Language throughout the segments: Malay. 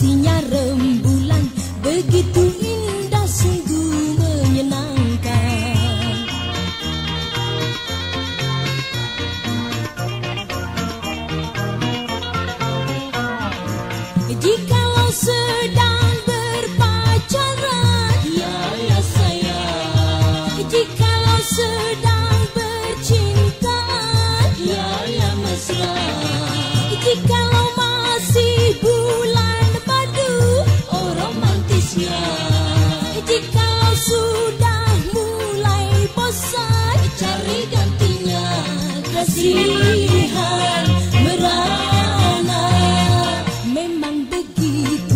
sinar rembulan begitu indah sungguh menyenangkan. Jika sedang berpacaran ya ya saya jika sedang bercinta ya ya mesra. Kasihan merana Memang begitulah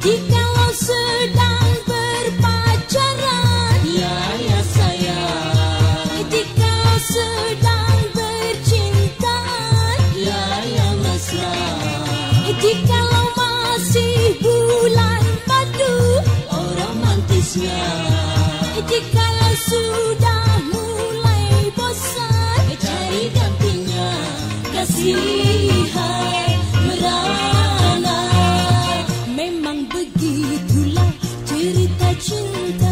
Jikalau sedang berpacaran Ya ya sayang. Jikalau sedang bercintaan Ya ya mesra. Jikalau masih bulan madu Oh romantisnya. Jikalau sudah mulai bosan Cari gantinya. Kasihan 知道